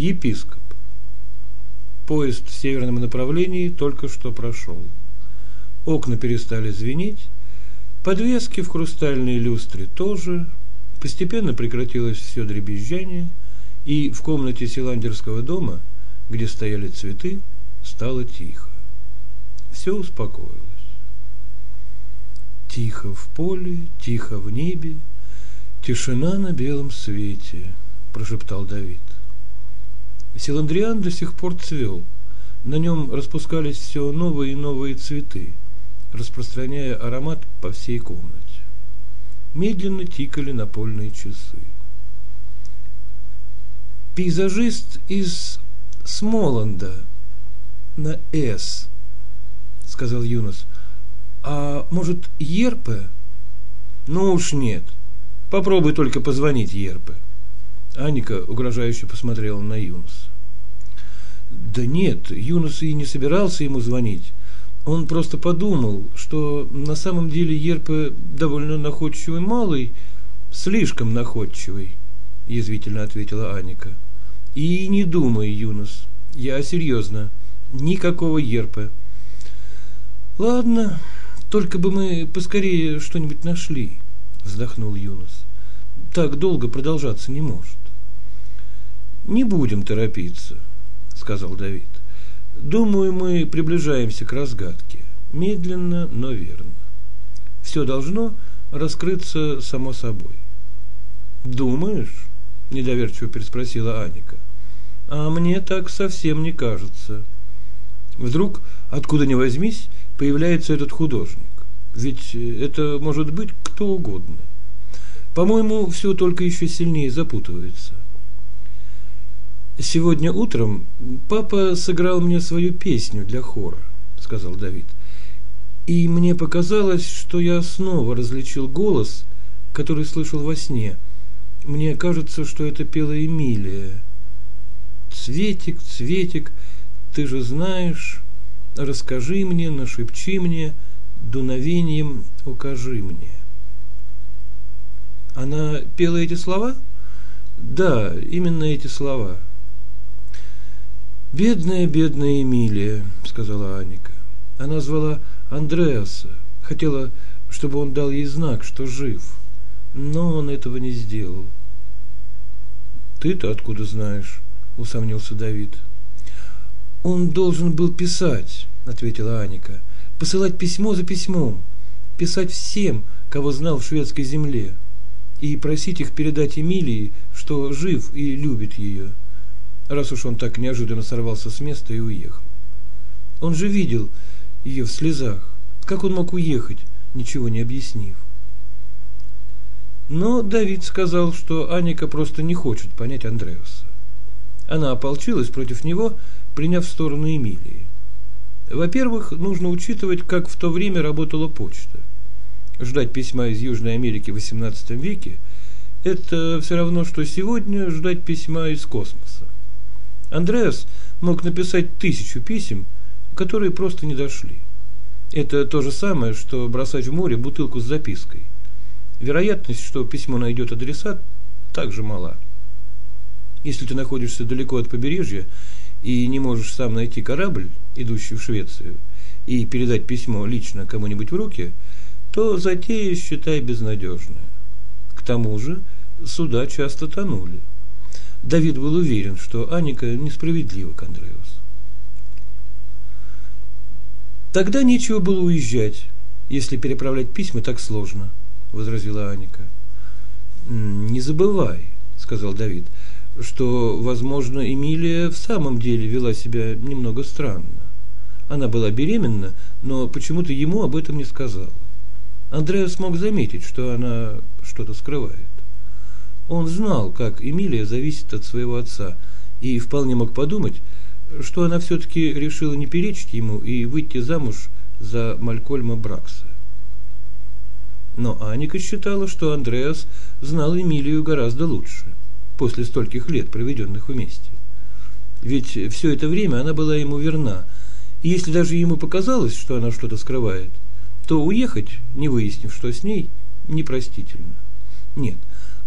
епископ. Поезд в северном направлении только что прошел. Окна перестали звенеть, подвески в хрустальной люстре тоже. Постепенно прекратилось все дребезжание, и в комнате Силандерского дома, где стояли цветы, стало тихо. Все успокоилось. Тихо в поле, тихо в небе, тишина на белом свете, прошептал Давид. Силандриан до сих пор цвел. На нем распускались все новые и новые цветы, распространяя аромат по всей комнате. Медленно тикали напольные часы. Пейзажист из Смоланда на «С», сказал Юнос. А может, Ерпе? Ну уж нет. Попробуй только позвонить Ерпе. Аника угрожающе посмотрела на Юноса. Да нет, Юнос и не собирался ему звонить. Он просто подумал, что на самом деле Ерпе довольно находчивый малый, слишком находчивый, язвительно ответила Аника. И не думай, Юнос, я серьезно, никакого Ерпе. Ладно, только бы мы поскорее что-нибудь нашли, вздохнул Юнос. Так долго продолжаться не может. Не будем торопиться, сказал Давид. Думаю, мы приближаемся к разгадке. Медленно, но верно. Все должно раскрыться само собой. Думаешь? Недоверчиво переспросила Аника. А мне так совсем не кажется. Вдруг, откуда ни возьмись, появляется этот художник. Ведь это может быть кто угодно. По-моему, все только еще сильнее запутывается. Сегодня утром папа сыграл мне свою песню для хора, сказал Давид. И мне показалось, что я снова различил голос, который слышал во сне. Мне кажется, что это пела Эмилия. Цветик, цветик, ты же знаешь, расскажи мне, нашепчи мне, дуновением укажи мне. Она пела эти слова? Да, именно эти слова. Бедная, бедная Эмилия, сказала Аника. Она звала Андреаса, хотела, чтобы он дал ей знак, что жив, но он этого не сделал. Ты-то откуда знаешь? усомнился Давид. Он должен был писать, ответила Аника. Посылать письмо за письмом, писать всем, кого знал в шведской земле, и просить их передать Эмилии, что жив и любит ее раз уж он так неожиданно сорвался с места и уехал. Он же видел ее в слезах. Как он мог уехать, ничего не объяснив? Но Давид сказал, что Аника просто не хочет понять Андреуса. Она ополчилась против него, приняв сторону Эмилии. Во-первых, нужно учитывать, как в то время работала почта. Ждать письма из Южной Америки в XVIII веке – это все равно, что сегодня ждать письма из космоса. Андреас мог написать тысячу писем, которые просто не дошли. Это то же самое, что бросать в море бутылку с запиской. Вероятность, что письмо найдет адресат, также мала. Если ты находишься далеко от побережья и не можешь сам найти корабль, идущий в Швецию, и передать письмо лично кому-нибудь в руки, то затея, считай, безнадежная. К тому же суда часто тонули. Давид был уверен, что Аника несправедлива к Андреусу. Тогда нечего было уезжать, если переправлять письма так сложно, возразила Аника. Не забывай, сказал Давид, что, возможно, Эмилия в самом деле вела себя немного странно. Она была беременна, но почему-то ему об этом не сказала. Андреас смог заметить, что она что-то скрывает. Он знал, как Эмилия зависит от своего отца, и вполне мог подумать, что она все-таки решила не перечить ему и выйти замуж за Малькольма Бракса. Но Аника считала, что Андреас знал Эмилию гораздо лучше, после стольких лет, проведенных вместе. Ведь все это время она была ему верна, и если даже ему показалось, что она что-то скрывает, то уехать, не выяснив, что с ней, непростительно. Нет,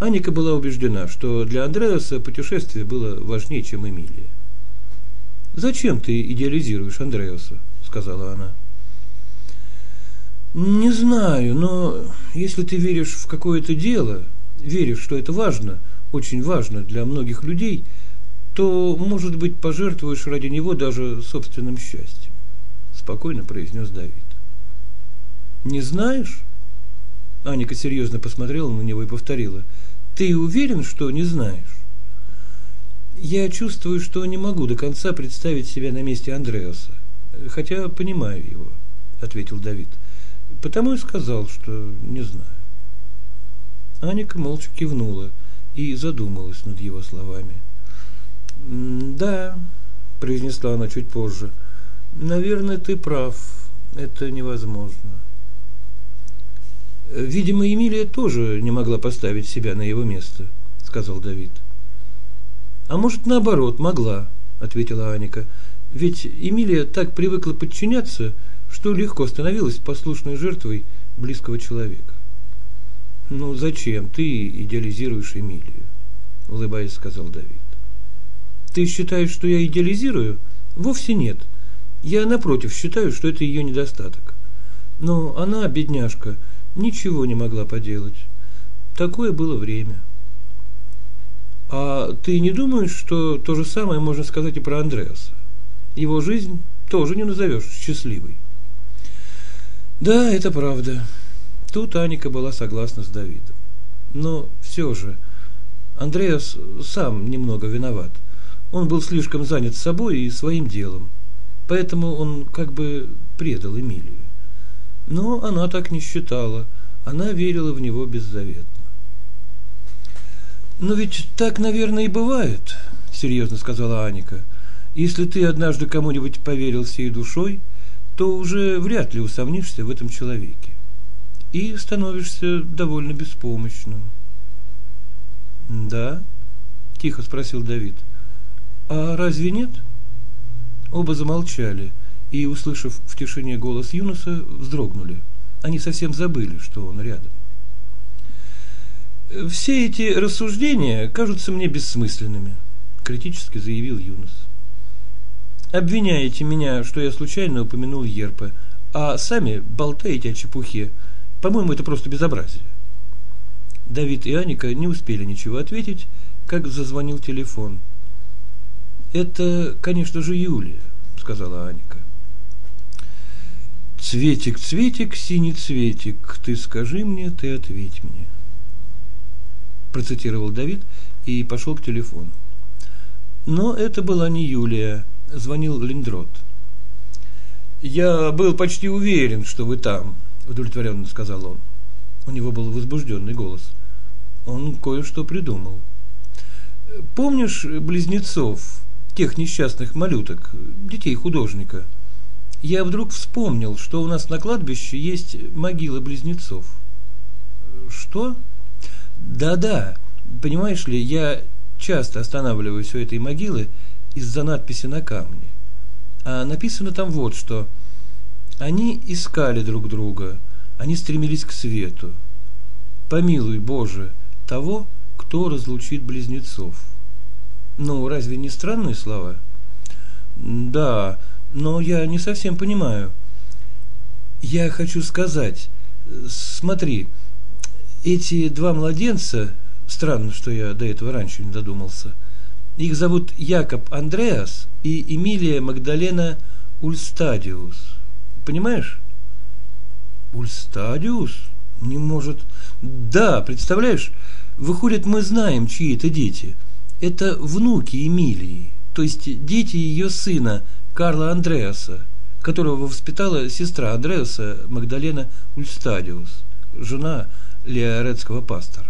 Аника была убеждена, что для Андреаса путешествие было важнее, чем Эмилия. «Зачем ты идеализируешь Андреаса?» – сказала она. «Не знаю, но если ты веришь в какое-то дело, веришь, что это важно, очень важно для многих людей, то, может быть, пожертвуешь ради него даже собственным счастьем», – спокойно произнес Давид. «Не знаешь?» Аника серьезно посмотрела на него и повторила. «Ты уверен, что не знаешь?» «Я чувствую, что не могу до конца представить себя на месте Андреаса, хотя понимаю его», – ответил Давид. «Потому и сказал, что не знаю». Аника молча кивнула и задумалась над его словами. «Да», – произнесла она чуть позже, – «наверное, ты прав, это невозможно». Видимо, Эмилия тоже не могла поставить себя на его место, сказал Давид. А может, наоборот, могла, ответила Аника. Ведь Эмилия так привыкла подчиняться, что легко становилась послушной жертвой близкого человека. Ну зачем ты идеализируешь Эмилию? улыбаясь, сказал Давид. Ты считаешь, что я идеализирую? Вовсе нет. Я напротив считаю, что это ее недостаток. Но она, бедняжка, ничего не могла поделать. Такое было время. А ты не думаешь, что то же самое можно сказать и про Андреаса? Его жизнь тоже не назовешь счастливой. Да, это правда. Тут Аника была согласна с Давидом. Но все же Андреас сам немного виноват. Он был слишком занят собой и своим делом. Поэтому он как бы предал Эмилию. Но она так не считала. Она верила в него беззаветно. «Но ведь так, наверное, и бывает», – серьезно сказала Аника. «Если ты однажды кому-нибудь поверил всей душой, то уже вряд ли усомнишься в этом человеке и становишься довольно беспомощным». «Да?» – тихо спросил Давид. «А разве нет?» Оба замолчали и, услышав в тишине голос Юноса, вздрогнули. Они совсем забыли, что он рядом. Все эти рассуждения кажутся мне бессмысленными, критически заявил Юнос. Обвиняете меня, что я случайно упомянул Ерпа, а сами болтаете о чепухе. По-моему, это просто безобразие. Давид и Аника не успели ничего ответить, как зазвонил телефон. «Это, конечно же, Юлия», — сказала Аника. «Цветик, цветик, синий цветик, ты скажи мне, ты ответь мне», процитировал Давид и пошел к телефону. Но это была не Юлия, звонил Линдрот. «Я был почти уверен, что вы там», – удовлетворенно сказал он. У него был возбужденный голос. Он кое-что придумал. «Помнишь близнецов, тех несчастных малюток, детей художника?» Я вдруг вспомнил, что у нас на кладбище есть могила близнецов. «Что?» Да-да, понимаешь ли, я часто останавливаюсь у этой могилы из-за надписи на камне. А написано там вот что. Они искали друг друга, они стремились к свету. Помилуй, Боже, того, кто разлучит близнецов. Ну, разве не странные слова? Да, но я не совсем понимаю. Я хочу сказать, смотри, эти два младенца, странно, что я до этого раньше не додумался, их зовут Якоб Андреас и Эмилия Магдалена Ульстадиус. Понимаешь? Ульстадиус? Не может... Да, представляешь, выходит, мы знаем, чьи это дети. Это внуки Эмилии, то есть дети ее сына Карла Андреаса, которого воспитала сестра Андреаса Магдалена Ульстадиус, жена лиоретского пастора.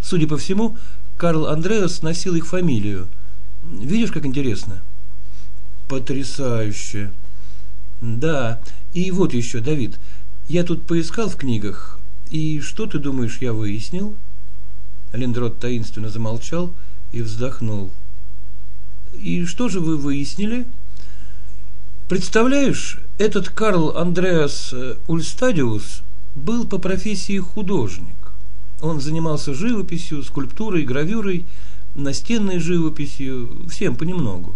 Судя по всему, Карл Андреас носил их фамилию. Видишь, как интересно? Потрясающе. Да, и вот еще, Давид, я тут поискал в книгах, и что ты думаешь, я выяснил? Лендрот таинственно замолчал и вздохнул. И что же вы выяснили? Представляешь, этот Карл Андреас Ульстадиус был по профессии художник. Он занимался живописью, скульптурой, гравюрой, настенной живописью, всем понемногу.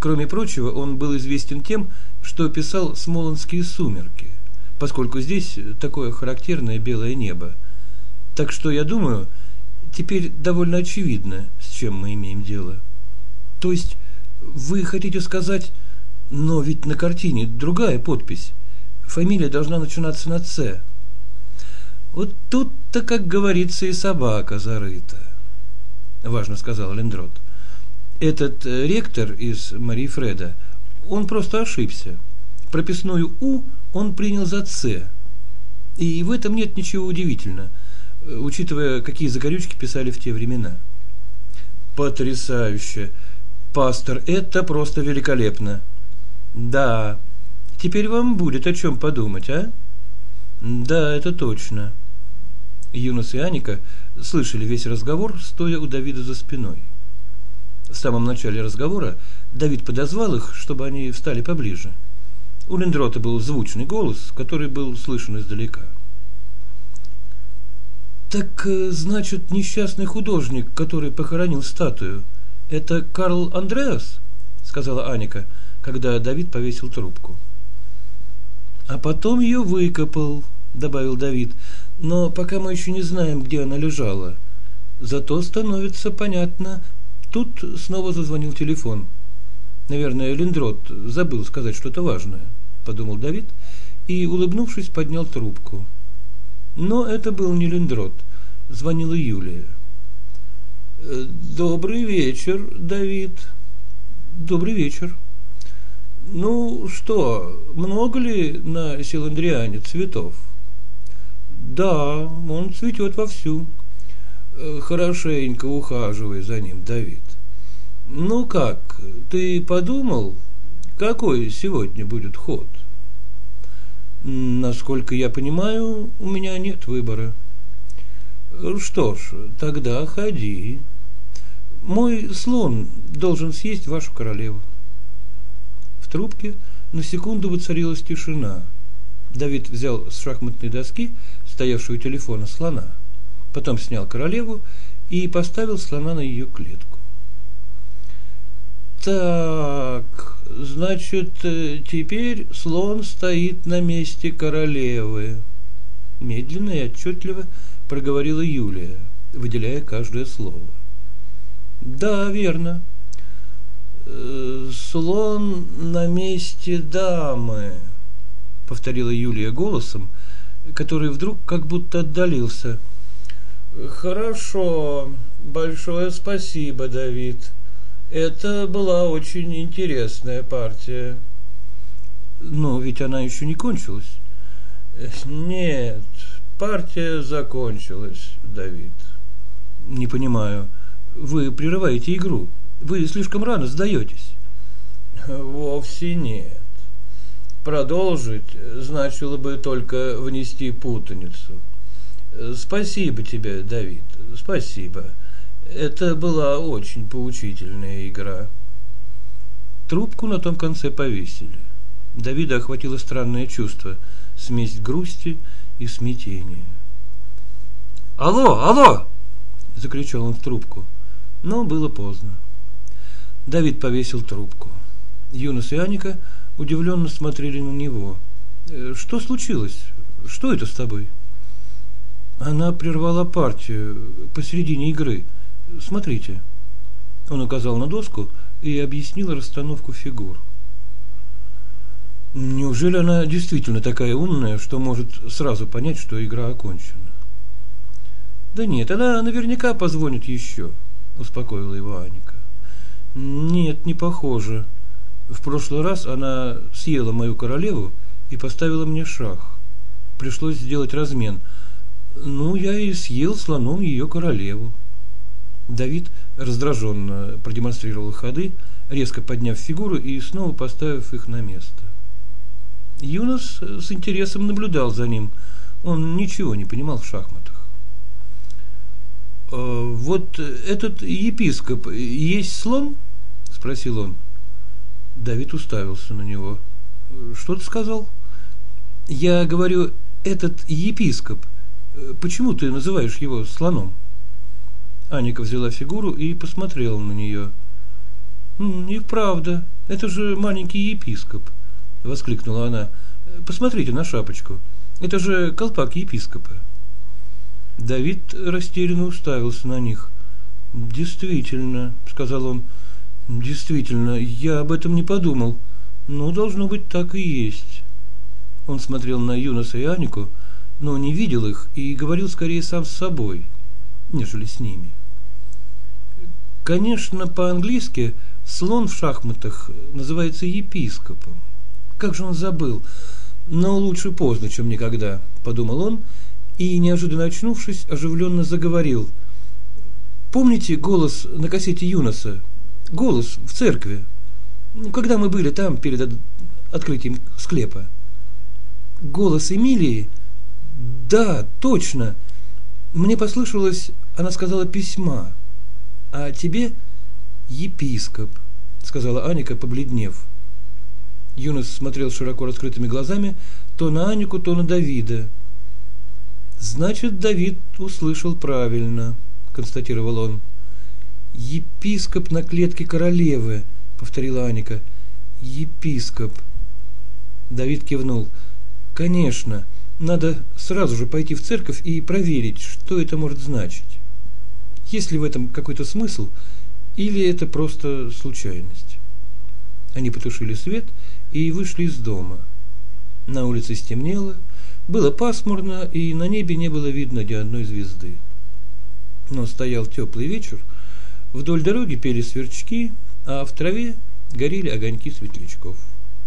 Кроме прочего, он был известен тем, что писал «Смолонские сумерки», поскольку здесь такое характерное белое небо. Так что, я думаю, теперь довольно очевидно, с чем мы имеем дело. То есть, вы хотите сказать, но ведь на картине другая подпись. Фамилия должна начинаться на «Ц». Вот тут-то, как говорится, и собака зарыта, важно сказал Лендрот. Этот э, ректор из Мари Фреда, он просто ошибся. Прописную «У» он принял за «Ц». И в этом нет ничего удивительного, э, учитывая, какие загорючки писали в те времена. Потрясающе! Пастор, это просто великолепно. Да, теперь вам будет о чем подумать, а? Да, это точно. Юнос и Аника слышали весь разговор, стоя у Давида за спиной. В самом начале разговора Давид подозвал их, чтобы они встали поближе. У Лендрота был звучный голос, который был слышен издалека. «Так, э, значит, несчастный художник, который похоронил статую, это Карл Андреас?» — сказала Аника, когда Давид повесил трубку. «А потом ее выкопал», — добавил Давид, — «но пока мы еще не знаем, где она лежала. Зато становится понятно, Тут снова зазвонил телефон. Наверное, Линдрот забыл сказать что-то важное, подумал Давид и, улыбнувшись, поднял трубку. Но это был не Линдрот, звонила Юлия. «Э, Добрый вечер, Давид. Добрый вечер. Ну что, много ли на Силандриане цветов? Да, он цветет вовсю. Э, хорошенько ухаживай за ним, Давид. Ну как, ты подумал, какой сегодня будет ход? Насколько я понимаю, у меня нет выбора. Что ж, тогда ходи. Мой слон должен съесть вашу королеву. Трубке на секунду воцарилась тишина. Давид взял с шахматной доски, стоявшую у телефона, слона, потом снял королеву и поставил слона на ее клетку. Так, значит, э, теперь слон стоит на месте королевы. Медленно и отчетливо проговорила Юлия, выделяя каждое слово. Да, верно. Э, слон на месте дамы, повторила Юлия голосом, который вдруг как будто отдалился. Хорошо, большое спасибо, Давид. Это была очень интересная партия. Но ведь она еще не кончилась. Нет, партия закончилась, Давид. Не понимаю. Вы прерываете игру. Вы слишком рано сдаетесь. Вовсе нет. Продолжить значило бы только внести путаницу. Спасибо тебе, Давид, спасибо. Это была очень поучительная игра. Трубку на том конце повесили. Давида охватило странное чувство, смесь грусти и смятения. «Алло, алло!» – закричал он в трубку, но было поздно. Давид повесил трубку. Юнос и Аника удивленно смотрели на него. «Э, «Что случилось? Что это с тобой?» Она прервала партию посередине игры – Смотрите. Он указал на доску и объяснил расстановку фигур. Неужели она действительно такая умная, что может сразу понять, что игра окончена? Да нет, она наверняка позвонит еще, успокоила его Аника. Нет, не похоже. В прошлый раз она съела мою королеву и поставила мне шах. Пришлось сделать размен. Ну, я и съел слоном ее королеву. Давид раздраженно продемонстрировал ходы, резко подняв фигуру и снова поставив их на место. Юнос с интересом наблюдал за ним. Он ничего не понимал в шахматах. «А «Вот этот епископ есть слон?» – спросил он. Давид уставился на него. «Что ты сказал?» «Я говорю, этот епископ Почему ты называешь его слоном? Аника взяла фигуру и посмотрела на нее. «И правда, это же маленький епископ», — воскликнула она. «Посмотрите на шапочку. Это же колпак епископа». Давид растерянно уставился на них. «Действительно», — сказал он, — «действительно, я об этом не подумал. Ну, должно быть, так и есть». Он смотрел на Юноса и Анику, но не видел их и говорил скорее сам с собой, нежели с ними. Конечно, по-английски слон в шахматах называется епископом. Как же он забыл? Но лучше поздно, чем никогда, подумал он, и, неожиданно очнувшись, оживленно заговорил. Помните голос на кассете Юноса? Голос в церкви. Ну, когда мы были там перед открытием склепа. Голос Эмилии? Да, точно. Мне послышалось, она сказала письма. А тебе епископ, сказала Аника, побледнев. Юнос смотрел широко раскрытыми глазами то на Анику, то на Давида. Значит, Давид услышал правильно, констатировал он. Епископ на клетке королевы, повторила Аника. Епископ. Давид кивнул. Конечно, надо сразу же пойти в церковь и проверить, что это может значить. Есть ли в этом какой-то смысл, или это просто случайность? Они потушили свет и вышли из дома. На улице стемнело, было пасмурно, и на небе не было видно ни одной звезды. Но стоял теплый вечер, вдоль дороги пели сверчки, а в траве горели огоньки светлячков.